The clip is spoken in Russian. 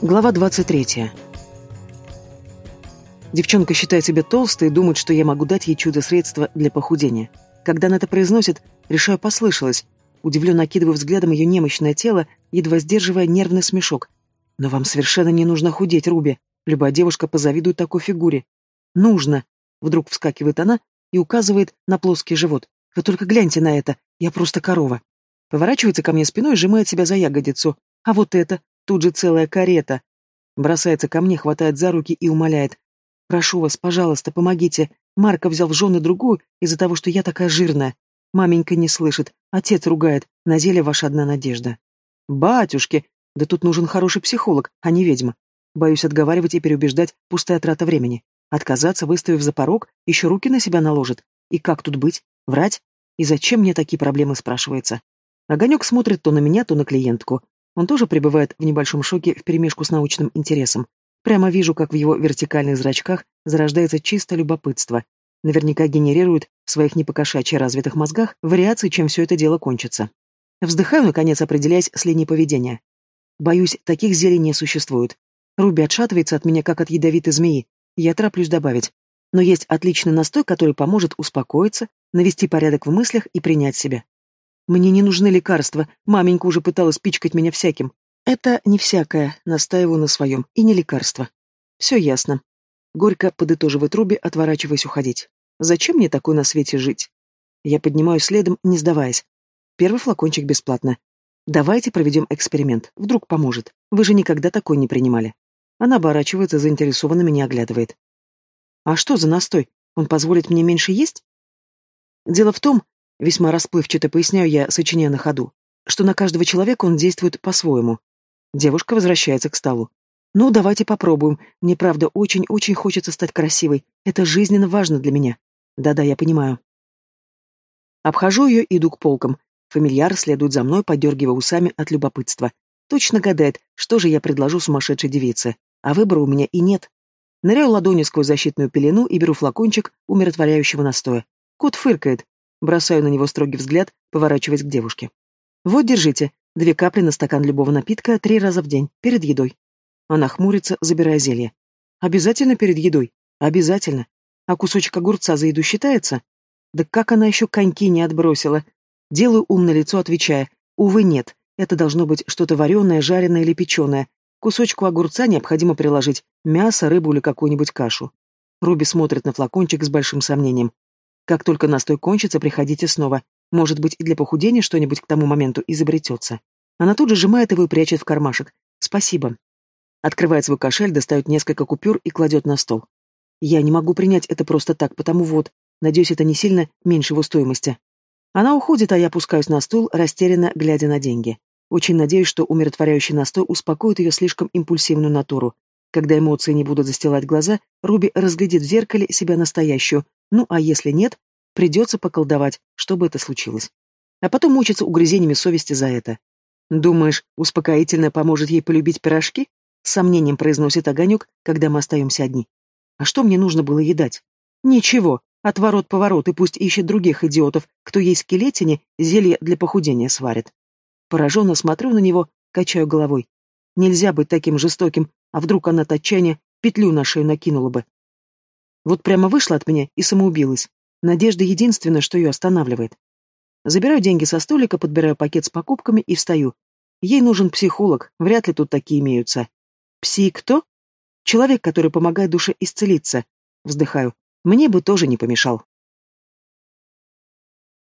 Глава 23. Девчонка считает себя толстой и думает, что я могу дать ей чудо-средство для похудения. Когда она это произносит, решаю, послышалось. Удивленно накидываю взглядом ее немощное тело, едва сдерживая нервный смешок. «Но вам совершенно не нужно худеть, Руби. Любая девушка позавидует такой фигуре». «Нужно!» Вдруг вскакивает она и указывает на плоский живот. «Вы только гляньте на это. Я просто корова». Поворачивается ко мне спиной и сжимает себя за ягодицу. А вот это Тут же целая карета. Бросается ко мне, хватает за руки и умоляет. «Прошу вас, пожалуйста, помогите. Марка взял в жены другую из-за того, что я такая жирная. Маменька не слышит, отец ругает. На деле ваша одна надежда». «Батюшки! Да тут нужен хороший психолог, а не ведьма. Боюсь отговаривать и переубеждать пустая трата времени. Отказаться, выставив за порог, еще руки на себя наложит. И как тут быть? Врать? И зачем мне такие проблемы, спрашивается? Огонек смотрит то на меня, то на клиентку. Он тоже пребывает в небольшом шоке вперемешку с научным интересом. Прямо вижу, как в его вертикальных зрачках зарождается чисто любопытство. Наверняка генерирует в своих непокошачьи развитых мозгах вариации, чем все это дело кончится. Вздыхаю, наконец, определяясь с линией поведения. Боюсь, таких зелий не существует. Руби отшатывается от меня, как от ядовитой змеи. Я тороплюсь добавить. Но есть отличный настой, который поможет успокоиться, навести порядок в мыслях и принять себя. Мне не нужны лекарства, маменька уже пыталась пичкать меня всяким. Это не всякое, настаиваю на своем, и не лекарство. Все ясно. Горько подытоживает Руби, отворачиваясь уходить. Зачем мне такой на свете жить? Я поднимаюсь следом, не сдаваясь. Первый флакончик бесплатно. Давайте проведем эксперимент, вдруг поможет. Вы же никогда такой не принимали. Она оборачивается, заинтересованно меня оглядывает. А что за настой? Он позволит мне меньше есть? Дело в том, Весьма расплывчато поясняю я, сочиняя на ходу, что на каждого человека он действует по-своему. Девушка возвращается к столу. «Ну, давайте попробуем. Мне, правда, очень-очень хочется стать красивой. Это жизненно важно для меня. Да-да, я понимаю». Обхожу ее иду к полкам. Фамильяр следует за мной, подергивая усами от любопытства. Точно гадает, что же я предложу сумасшедшей девице. А выбора у меня и нет. Ныряю ладонью сквозь защитную пелену и беру флакончик умиротворяющего настоя. Кот фыркает, Бросаю на него строгий взгляд, поворачиваясь к девушке. «Вот, держите. Две капли на стакан любого напитка три раза в день, перед едой». Она хмурится, забирая зелье. «Обязательно перед едой? Обязательно. А кусочек огурца за еду считается? Да как она еще коньки не отбросила? Делаю умное лицо, отвечая. Увы, нет. Это должно быть что-то вареное, жареное или печеное. Кусочку огурца необходимо приложить мясо, рыбу или какую-нибудь кашу. Руби смотрит на флакончик с большим сомнением. Как только настой кончится, приходите снова. Может быть, и для похудения что-нибудь к тому моменту изобретется. Она тут же сжимает его и прячет в кармашек. Спасибо. Открывает свой кошель, достает несколько купюр и кладет на стол. Я не могу принять это просто так, потому вот, надеюсь, это не сильно меньше его стоимости. Она уходит, а я опускаюсь на стул, растерянно глядя на деньги. Очень надеюсь, что умиротворяющий настой успокоит ее слишком импульсивную натуру. Когда эмоции не будут застилать глаза, Руби разглядит в зеркале себя настоящую, ну а если нет, придется поколдовать, чтобы это случилось. А потом мучиться угрызениями совести за это. «Думаешь, успокоительное поможет ей полюбить пирожки?» С сомнением произносит Огонек, когда мы остаемся одни. «А что мне нужно было ей дать?» «Ничего. Отворот-поворот, и пусть ищет других идиотов, кто ей скелетине зелье для похудения сварит». Пораженно смотрю на него, качаю головой. Нельзя быть таким жестоким, а вдруг она от отчаяния петлю на шею накинула бы. Вот прямо вышла от меня и самоубилась. Надежда единственное, что ее останавливает. Забираю деньги со столика, подбираю пакет с покупками и встаю. Ей нужен психолог, вряд ли тут такие имеются. Пси кто? Человек, который помогает душе исцелиться. Вздыхаю. Мне бы тоже не помешал.